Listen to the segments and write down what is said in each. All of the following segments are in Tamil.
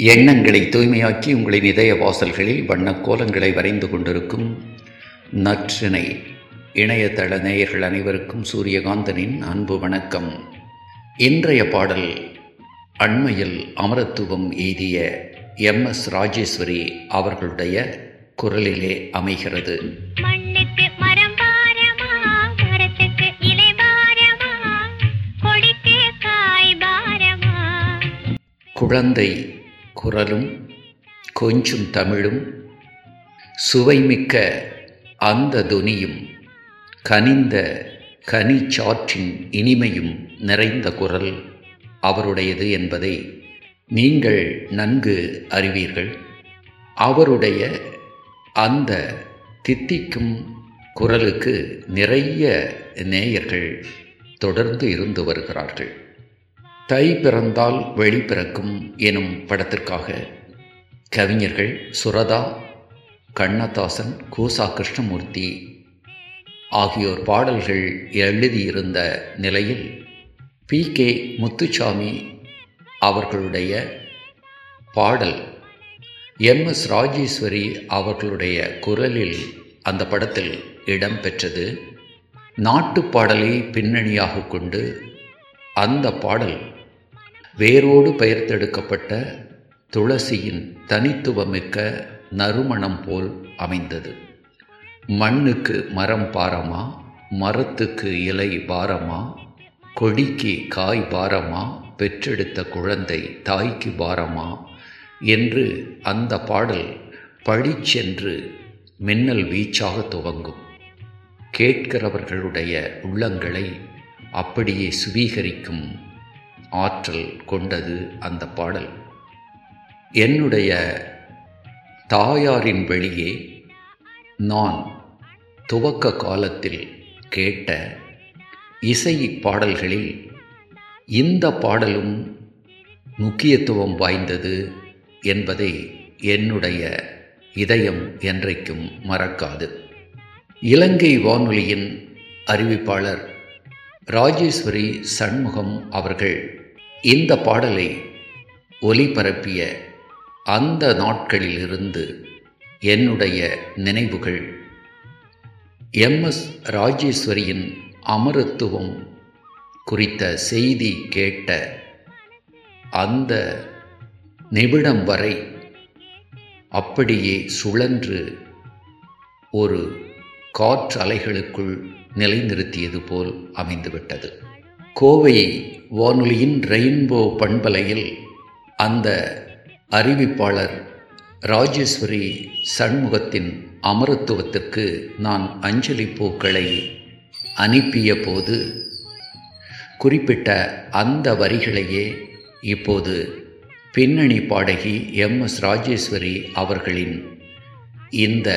எண்ணங்களை தூய்மையாக்கி உங்களின் இதய வாசல்களில் வண்ணக் கோலங்களை வரைந்து கொண்டிருக்கும் நற்றினை இணையதள நேயர்கள் அனைவருக்கும் சூரியகாந்தனின் அன்பு வணக்கம். இன்றைய பாடல் அண்மையில் அமரத்துவம் எய்திய எம். எஸ். ராஜேஸ்வரி அவர்களுடைய குரலிலே அமைகிறது. குழந்தை குரலும் கொஞ்சும் தமிழும் சுவைமிக்க அந்த துனியும் கனிந்த கனிச்சாற்றின் இனிமையும் நிறைந்த குரல் அவருடையது என்பதை நீங்கள் நன்கு அறிவீர்கள். அவருடைய அந்த தித்திக்கும் குரலுக்கு நிறைய நேயர்கள் தொடர்ந்து இருந்து வருகிறார்கள். தை பிறந்தால் வெளி பிறக்கும் எனும் படத்திற்காக கவிஞர்கள் சுரதா கண்ணதாசன் கூசா கிருஷ்ணமூர்த்தி ஆகியோர் பாடல்கள் எழுதியிருந்த நிலையில் பி. கே. முத்துச்சாமி அவர்களுடைய பாடல் எம். எஸ். ராஜேஸ்வரி அவர்களுடைய குரலில் அந்த படத்தில் இடம்பெற்றது நாட்டுப் பாடலை பின்னணியாக கொண்டு அந்த பாடல் வேரோடு பெயர்த்தெடுக்கப்பட்ட துளசியின் தனித்துவமிக்க நறுமணம் போல் அமைந்தது. மண்ணுக்கு மரம் பாரமா? மரத்துக்கு இலை பாரமா? கொடிக்கு காய் பாரமா? பெற்றெடுத்த குழந்தை தாய்க்கு பாரமா? என்று அந்த பாடல் பழிச்சென்று மின்னல் வீச்சாக துவங்கும். கேட்கிறவர்களுடைய உள்ளங்களை அப்படியே சுவீகரிக்கும் ஆற்றல் கொண்டது அந்த பாடல். என்னுடைய தாயாரின் வெளியே நான் துவக்க காலத்தில் கேட்ட இசை பாடல்களில் இந்த பாடலும் முக்கியத்துவம் வாய்ந்தது என்பதை என்னுடைய இதயம் என்றைக்கும் மறக்காது. இலங்கை வானொலியின் அறிவிப்பாளர் ராஜேஸ்வரி சண்முகம் அவர்கள் இந்த பாடலை ஒலிபரப்பிய அந்த நாட்களிலிருந்து என்னுடைய நினைவுகள். எம். எஸ். ராஜேஸ்வரியின் அமரத்துவம் குறித்த செய்தி கேட்ட அந்த நிமிடம் வரை அப்படியே சுழன்று ஒரு காற்றலைகளுக்குள் நிலைநிறுத்தியது போல் அமைந்துவிட்டது. கோவை வானொலியின் ரெயின்போ பண்பலையில் அந்த அறிவிப்பாளர் ராஜேஸ்வரி சண்முகத்தின் அமரத்துவத்திற்கு நான் அஞ்சலி பூக்களை அனுப்பிய போது குறிப்பிட்ட அந்த வரிகளையே இப்போது பின்னணி பாடகி எம். எஸ். ராஜேஸ்வரி அவர்களின் இந்த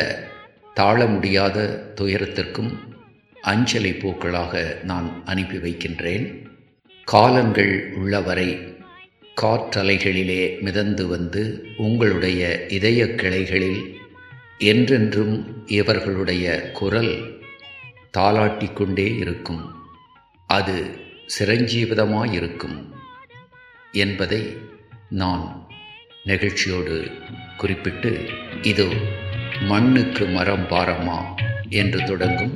தாழ முடியாத துயரத்திற்கும் அஞ்சலி பூக்களாக நான் அனுப்பி வைக்கின்றேன். காலங்கள் உள்ளவரை காற்றலைகளிலே மிதந்து வந்து உங்களுடைய இதய கிளைகளில் என்றென்றும் இவர்களுடைய குரல் தாளாட்டிக்கொண்டே இருக்கும். அது சிரஞ்சீவிதமாயிருக்கும் என்பதை நான் நெகிழ்ச்சியோடு குறிப்பிட்டு இதோ மண்ணுக்கு மரம் பாரமா? என்று தொடங்கும்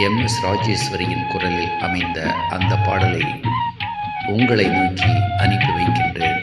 எம். எஸ். ராஜேஸ்வரியின் குரலில் அமைந்த அந்த பாடலை உங்களை நோக்கி அனுப்பி வைக்கின்றேன்.